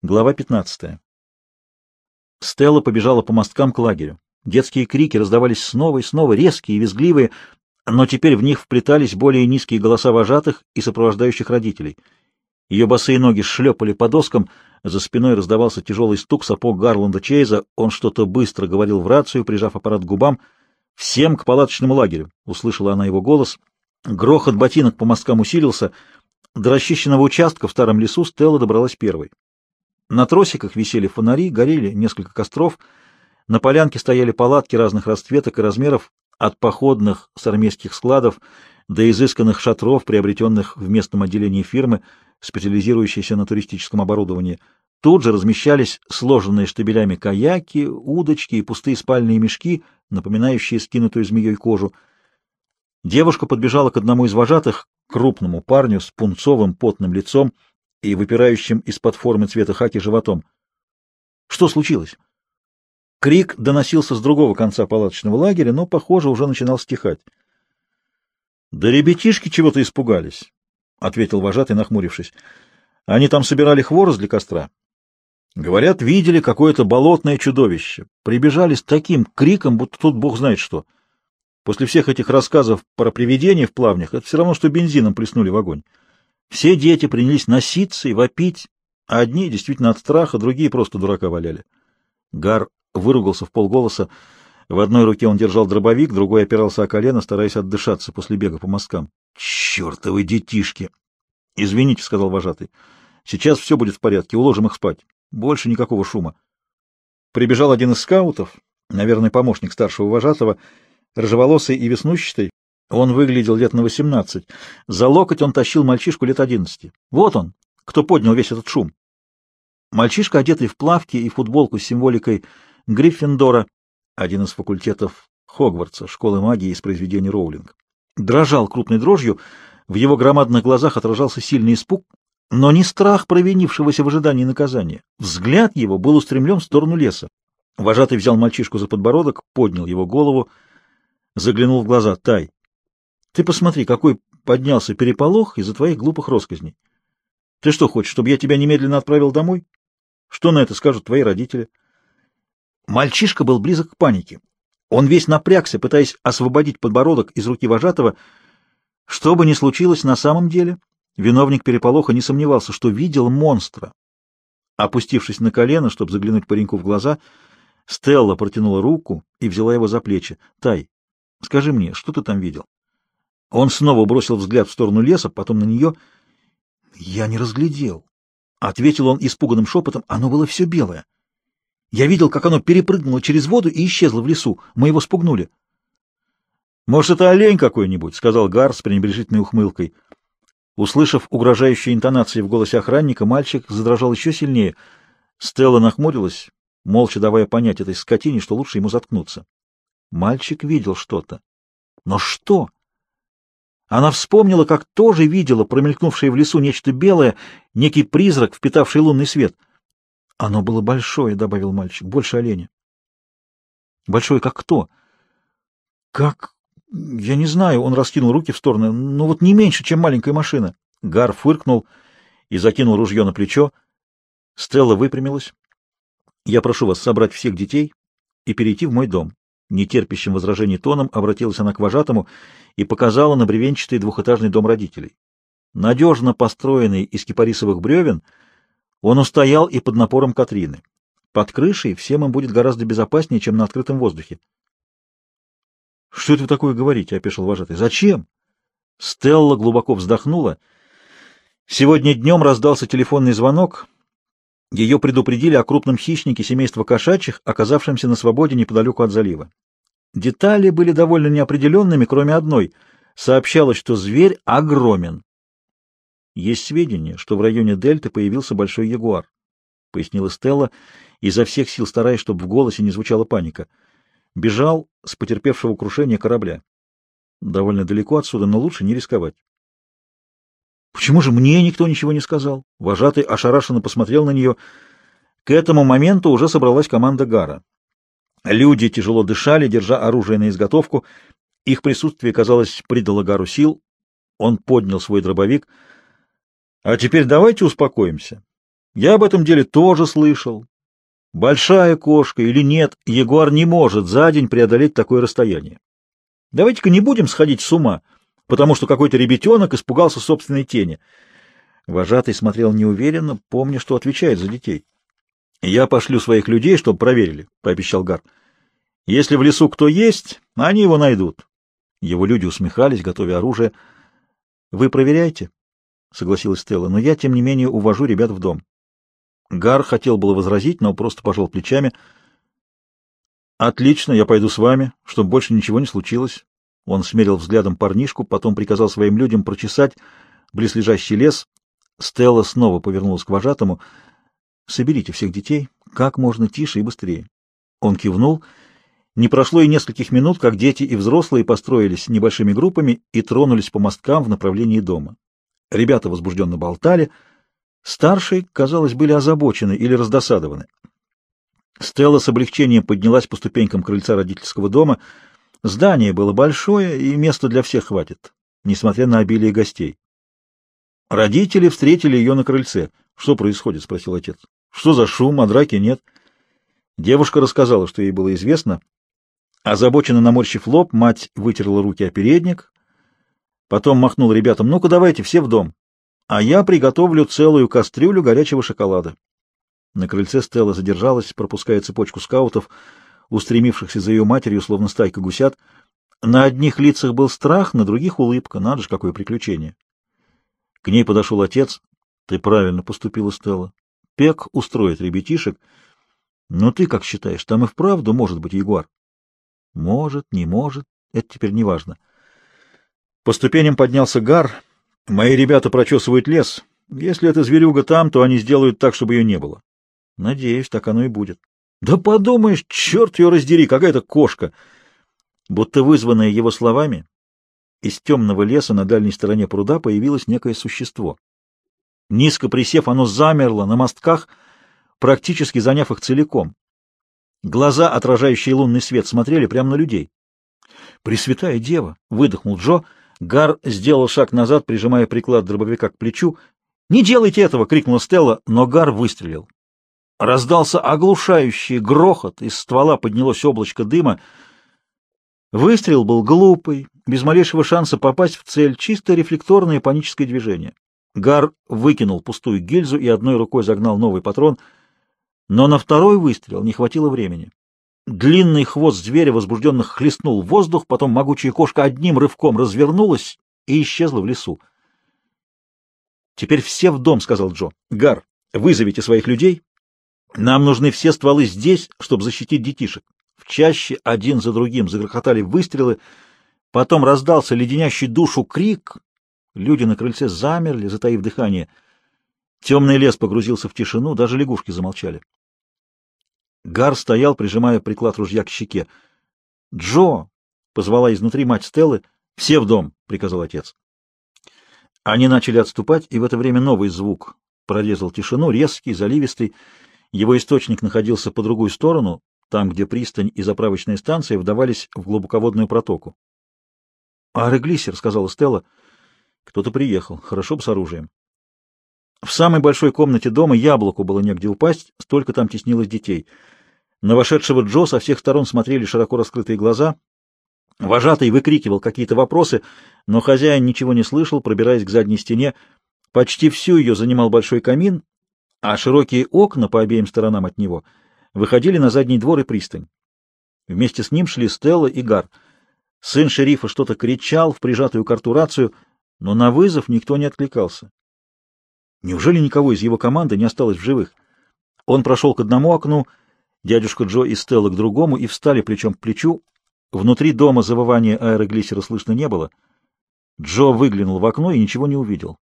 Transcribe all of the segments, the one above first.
Глава 15. Стелла побежала по мосткам к лагерю. Детские крики раздавались снова и снова, резкие и визгливые, но теперь в них вплетались более низкие голоса вожатых и сопровождающих родителей. Ее босые ноги шлепали по доскам, за спиной раздавался тяжелый стук сапог Гарланда Чейза, он что-то быстро говорил в рацию, прижав аппарат к губам. «Всем к палаточному лагерю!» — услышала она его голос. Грохот ботинок по мосткам усилился. До расчищенного участка в старом лесу Стелла добралась первой. На тросиках висели фонари, горели несколько костров. На полянке стояли палатки разных расцветок и размеров, от походных с армейских складов до изысканных шатров, приобретенных в местном отделении фирмы, специализирующейся на туристическом оборудовании. Тут же размещались сложенные штабелями каяки, удочки и пустые спальные мешки, напоминающие скинутую змеей кожу. Девушка подбежала к одному из вожатых, крупному парню с пунцовым потным лицом, и выпирающим из-под формы цвета хаки животом. Что случилось? Крик доносился с другого конца палаточного лагеря, но, похоже, уже начинал стихать. — Да ребятишки чего-то испугались, — ответил вожатый, нахмурившись. — Они там собирали хворост для костра. Говорят, видели какое-то болотное чудовище. Прибежали с таким криком, будто тут бог знает что. После всех этих рассказов про привидения в плавнях, это все равно, что бензином плеснули в огонь. Все дети принялись носиться и вопить, а одни действительно от страха, другие просто дурака валяли. Гар выругался в полголоса. В одной руке он держал дробовик, другой опирался о колено, стараясь отдышаться после бега по мосткам. «Чертовы детишки!» «Извините», — сказал вожатый. «Сейчас все будет в порядке, уложим их спать. Больше никакого шума». Прибежал один из скаутов, наверное, помощник старшего вожатого, рыжеволосый и веснущатый, он выглядел лет на восемнадцать. За локоть он тащил мальчишку лет одиннадцати. Вот он, кто поднял весь этот шум. Мальчишка, одетый в плавки и футболку с символикой Гриффиндора, один из факультетов Хогвартса, школы магии из произведений Роулинг, дрожал крупной дрожью, в его громадных глазах отражался сильный испуг, но не страх провинившегося в ожидании наказания. Взгляд его был устремлен в сторону леса. Вожатый взял мальчишку за подбородок, поднял его голову, заглянул в глаза. «Тай, ты посмотри, какой поднялся переполох из-за твоих глупых росказней. Ты что хочешь, чтобы я тебя немедленно отправил домой? Что на это скажут твои родители? Мальчишка был близок к панике. Он весь напрягся, пытаясь освободить подбородок из руки вожатого. Что бы ни случилось на самом деле, виновник переполоха не сомневался, что видел монстра. Опустившись на колено, чтобы заглянуть пареньку в глаза, Стелла протянула руку и взяла его за плечи. — Тай, скажи мне, что ты там видел? Он снова бросил взгляд в сторону леса, потом на нее. «Я не разглядел», — ответил он испуганным шепотом. «Оно было все белое. Я видел, как оно перепрыгнуло через воду и исчезло в лесу. Мы его спугнули». «Может, это олень какой-нибудь?» — сказал Гар с пренебрежительной ухмылкой. Услышав угрожающие интонации в голосе охранника, мальчик задрожал еще сильнее. Стелла нахмурилась, молча давая понять этой скотине, что лучше ему заткнуться. Мальчик видел что-то. Но что? Она вспомнила, как тоже видела промелькнувшее в лесу нечто белое, некий призрак, впитавший лунный свет. — Оно было большое, — добавил мальчик, — больше оленя. — Большое как кто? — Как... Я не знаю, он раскинул руки в стороны. Ну вот не меньше, чем маленькая машина. Гар фыркнул и закинул ружье на плечо. Стелла выпрямилась. — Я прошу вас собрать всех детей и перейти в мой дом. Нетерпящим возражений тоном обратилась она к вожатому и показала на бревенчатый двухэтажный дом родителей. Надежно построенный из кипарисовых бревен, он устоял и под напором Катрины. Под крышей всем им будет гораздо безопаснее, чем на открытом воздухе. — Что это вы такое говорите? — опешил вожатый. — Зачем? Стелла глубоко вздохнула. Сегодня днем раздался телефонный звонок. Ее предупредили о крупном хищнике семейства кошачьих, оказавшемся на свободе неподалеку от залива. Детали были довольно неопределенными, кроме одной. Сообщалось, что зверь огромен. Есть сведения, что в районе дельты появился большой ягуар, — пояснила Стелла, изо всех сил стараясь, чтобы в голосе не звучала паника. Бежал с потерпевшего крушения корабля. Довольно далеко отсюда, но лучше не рисковать. Почему же мне никто ничего не сказал? Вожатый ошарашенно посмотрел на нее. К этому моменту уже собралась команда Гара. Люди тяжело дышали, держа оружие на изготовку. Их присутствие, казалось, придало Гару сил. Он поднял свой дробовик. — А теперь давайте успокоимся. Я об этом деле тоже слышал. Большая кошка или нет, ягуар не может за день преодолеть такое расстояние. Давайте-ка не будем сходить с ума, потому что какой-то ребятенок испугался собственной тени. Вожатый смотрел неуверенно, помня, что отвечает за детей. — Я пошлю своих людей, чтобы проверили, — пообещал Гар. — Если в лесу кто есть, они его найдут. Его люди усмехались, готовя оружие. — Вы проверяйте, — согласилась Стелла, — но я, тем не менее, увожу ребят в дом. Гар хотел было возразить, но просто пожал плечами. — Отлично, я пойду с вами, чтобы больше ничего не случилось. Он смерил взглядом парнишку, потом приказал своим людям прочесать близлежащий лес. Стелла снова повернулась к вожатому. — Соберите всех детей как можно тише и быстрее. Он кивнул. Не прошло и нескольких минут, как дети и взрослые построились небольшими группами и тронулись по мосткам в направлении дома. Ребята возбужденно болтали. Старшие, казалось, были озабочены или раздосадованы. Стелла с облегчением поднялась по ступенькам крыльца родительского дома. Здание было большое, и места для всех хватит, несмотря на обилие гостей. Родители встретили ее на крыльце. «Что происходит?» — спросил отец. «Что за шум, а драки нет?» Девушка рассказала, что ей было известно. Озабоченно наморщив лоб, мать вытерла руки о передник, Потом махнул ребятам, ну-ка давайте все в дом, а я приготовлю целую кастрюлю горячего шоколада. На крыльце Стелла задержалась, пропуская цепочку скаутов, устремившихся за ее матерью, словно стайка гусят. На одних лицах был страх, на других — улыбка. Надо же, какое приключение! К ней подошел отец. — Ты правильно поступила, Стелла. Пек устроит ребятишек. Но ты как считаешь, там и вправду может быть ягуар? — Может, не может, это теперь не важно. По ступеням поднялся гар. Мои ребята прочесывают лес. Если эта зверюга там, то они сделают так, чтобы ее не было. Надеюсь, так оно и будет. Да подумаешь, черт ее раздери, какая-то кошка! Будто вызванная его словами, из темного леса на дальней стороне пруда появилось некое существо. Низко присев, оно замерло на мостках, практически заняв их целиком. Глаза, отражающие лунный свет, смотрели прямо на людей. «Пресвятая дева!» — выдохнул Джо — Гар сделал шаг назад, прижимая приклад дробовика к плечу. «Не делайте этого!» — крикнула Стелла, но Гар выстрелил. Раздался оглушающий грохот, из ствола поднялось облачко дыма. Выстрел был глупый, без малейшего шанса попасть в цель, чисто рефлекторное паническое движение. Гар выкинул пустую гильзу и одной рукой загнал новый патрон, но на второй выстрел не хватило времени. Длинный хвост зверя возбужденно хлестнул воздух, потом могучая кошка одним рывком развернулась и исчезла в лесу. «Теперь все в дом», — сказал Джо. «Гар, вызовите своих людей. Нам нужны все стволы здесь, чтобы защитить детишек». В чаще один за другим загрохотали выстрелы, потом раздался леденящий душу крик. Люди на крыльце замерли, затаив дыхание. Темный лес погрузился в тишину, даже лягушки замолчали. Гар стоял, прижимая приклад ружья к щеке. «Джо!» — позвала изнутри мать Стеллы. «Все в дом!» — приказал отец. Они начали отступать, и в это время новый звук прорезал тишину, резкий, заливистый. Его источник находился по другую сторону, там, где пристань и заправочная станция вдавались в глубоководную протоку. — Аэроглиссер, — сказала Стелла. — Кто-то приехал. Хорошо бы с оружием. В самой большой комнате дома яблоку было негде упасть, столько там теснилось детей — на вошедшего Джо со всех сторон смотрели широко раскрытые глаза. Вожатый выкрикивал какие-то вопросы, но хозяин ничего не слышал, пробираясь к задней стене. Почти всю ее занимал большой камин, а широкие окна по обеим сторонам от него выходили на задний двор и пристань. Вместе с ним шли Стелла и Гар. Сын шерифа что-то кричал в прижатую картурацию, но на вызов никто не откликался. Неужели никого из его команды не осталось в живых? Он прошел к одному окну Дядюшка Джо и Стелла к другому и встали плечом к плечу. Внутри дома завывания аэроглиссера слышно не было. Джо выглянул в окно и ничего не увидел.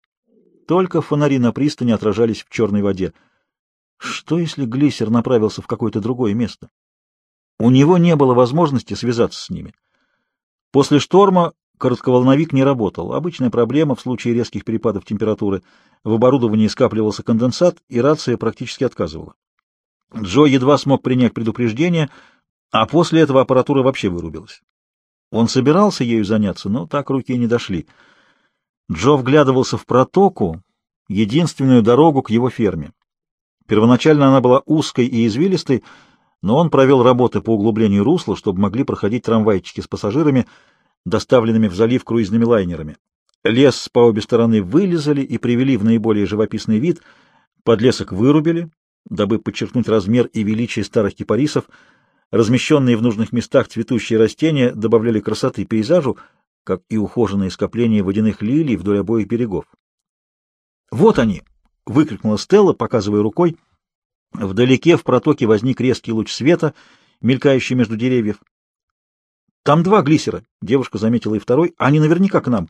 Только фонари на пристани отражались в черной воде. Что, если глиссер направился в какое-то другое место? У него не было возможности связаться с ними. После шторма коротковолновик не работал. Обычная проблема в случае резких перепадов температуры. В оборудовании скапливался конденсат, и рация практически отказывала. Джо едва смог принять предупреждение, а после этого аппаратура вообще вырубилась. Он собирался ею заняться, но так руки не дошли. Джо вглядывался в протоку, единственную дорогу к его ферме. Первоначально она была узкой и извилистой, но он провел работы по углублению русла, чтобы могли проходить трамвайчики с пассажирами, доставленными в залив круизными лайнерами. Лес по обе стороны вылезали и привели в наиболее живописный вид, подлесок вырубили, дабы подчеркнуть размер и величие старых кипарисов, размещенные в нужных местах цветущие растения добавляли красоты пейзажу, как и ухоженные скопления водяных лилий вдоль обоих берегов. «Вот они!» — выкрикнула Стелла, показывая рукой. Вдалеке в протоке возник резкий луч света, мелькающий между деревьев. «Там два глиссера», — девушка заметила и второй. «Они наверняка к нам».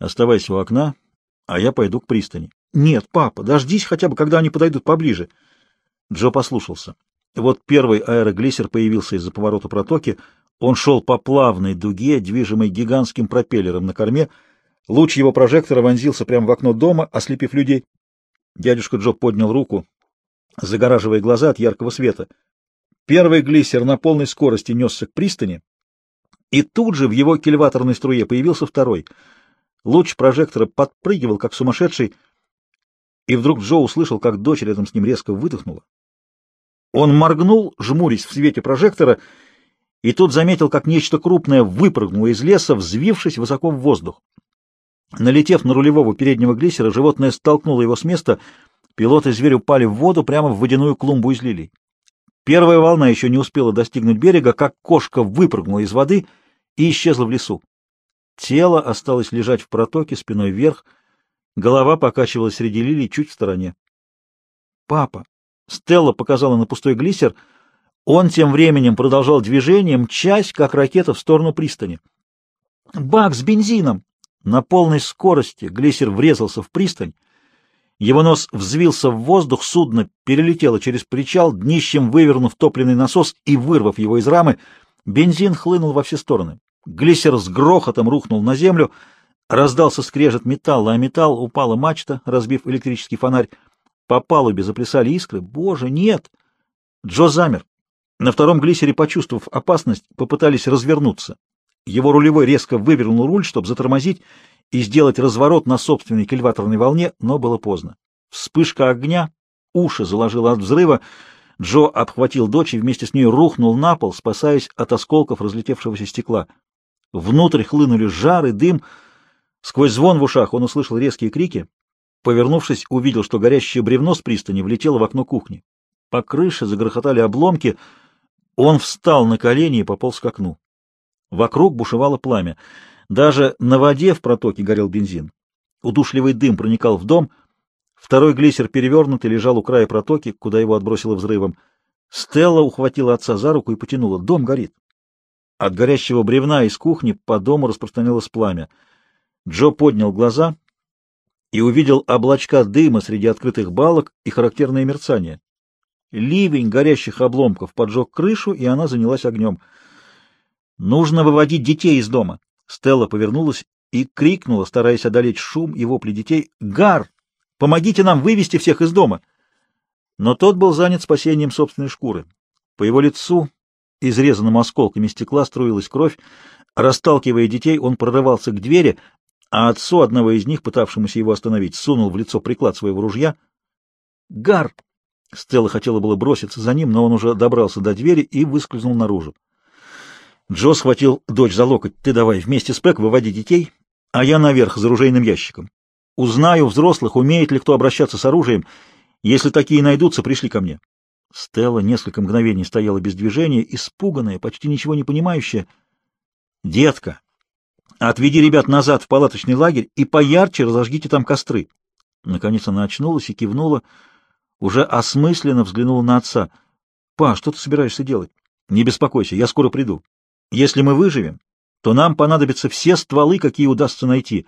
«Оставайся у окна, а я пойду к пристани». «Нет, папа, дождись хотя бы, когда они подойдут поближе». Джо послушался. Вот первый аэроглиссер появился из-за поворота протоки. Он шел по плавной дуге, движимой гигантским пропеллером на корме. Луч его прожектора вонзился прямо в окно дома, ослепив людей. Дядюшка Джо поднял руку, загораживая глаза от яркого света. Первый глиссер на полной скорости несся к пристани, и тут же в его кильваторной струе появился второй. Луч прожектора подпрыгивал, как сумасшедший, и вдруг Джо услышал, как дочь рядом с ним резко выдохнула. Он моргнул, жмурясь в свете прожектора, и тут заметил, как нечто крупное выпрыгнуло из леса, взвившись высоко в воздух. Налетев на рулевого переднего глиссера, животное столкнуло его с места, пилот и зверь упали в воду прямо в водяную клумбу из лилий. Первая волна еще не успела достигнуть берега, как кошка выпрыгнула из воды и исчезла в лесу. Тело осталось лежать в протоке спиной вверх, голова покачивалась среди лилий чуть в стороне. «Папа!» — Стелла показала на пустой глиссер. Он тем временем продолжал движение, мчась, как ракета, в сторону пристани. «Бак с бензином!» На полной скорости глиссер врезался в пристань. Его нос взвился в воздух, судно перелетело через причал, днищем вывернув топливный насос и вырвав его из рамы. Бензин хлынул во все стороны. Глиссер с грохотом рухнул на землю, раздался скрежет металла, а металл упала мачта, разбив электрический фонарь. По палубе заплясали искры. Боже, нет! Джо замер. На втором глиссере, почувствовав опасность, попытались развернуться. Его рулевой резко вывернул руль, чтобы затормозить и сделать разворот на собственной кильваторной волне, но было поздно. Вспышка огня, уши заложило от взрыва, Джо обхватил дочь и вместе с ней рухнул на пол, спасаясь от осколков разлетевшегося стекла. Внутрь хлынули жар и дым. Сквозь звон в ушах он услышал резкие крики. Повернувшись, увидел, что горящее бревно с пристани влетело в окно кухни. По крыше загрохотали обломки. Он встал на колени и пополз к окну. Вокруг бушевало пламя. Даже на воде в протоке горел бензин. Удушливый дым проникал в дом. Второй глиссер перевернутый лежал у края протоки, куда его отбросило взрывом. Стелла ухватила отца за руку и потянула. Дом горит. От горящего бревна из кухни по дому распространялось пламя. Джо поднял глаза и увидел облачка дыма среди открытых балок и характерное мерцание. Ливень горящих обломков поджег крышу, и она занялась огнем — Нужно выводить детей из дома. Стелла повернулась и крикнула, стараясь одолеть шум и вопли детей. «Гар! Помогите нам вывести всех из дома!» Но тот был занят спасением собственной шкуры. По его лицу, изрезанному осколками стекла, струилась кровь. Расталкивая детей, он прорывался к двери, а отцу одного из них, пытавшемуся его остановить, сунул в лицо приклад своего ружья. «Гар!» Стелла хотела было броситься за ним, но он уже добрался до двери и выскользнул наружу. Джо схватил дочь за локоть. «Ты давай вместе с Пэк выводи детей, а я наверх за оружейным ящиком. Узнаю взрослых, умеет ли кто обращаться с оружием. Если такие найдутся, пришли ко мне». Стелла несколько мгновений стояла без движения, испуганная, почти ничего не понимающая. «Детка, отведи ребят назад в палаточный лагерь и поярче разожгите там костры». Наконец она очнулась и кивнула, уже осмысленно взглянула на отца. «Па, что ты собираешься делать?» «Не беспокойся, я скоро приду. Если мы выживем, то нам понадобятся все стволы, какие удастся найти.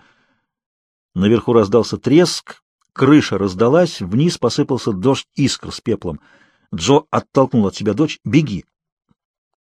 Наверху раздался треск, крыша раздалась, вниз посыпался дождь искр с пеплом. Джо оттолкнул от себя дочь. «Беги!»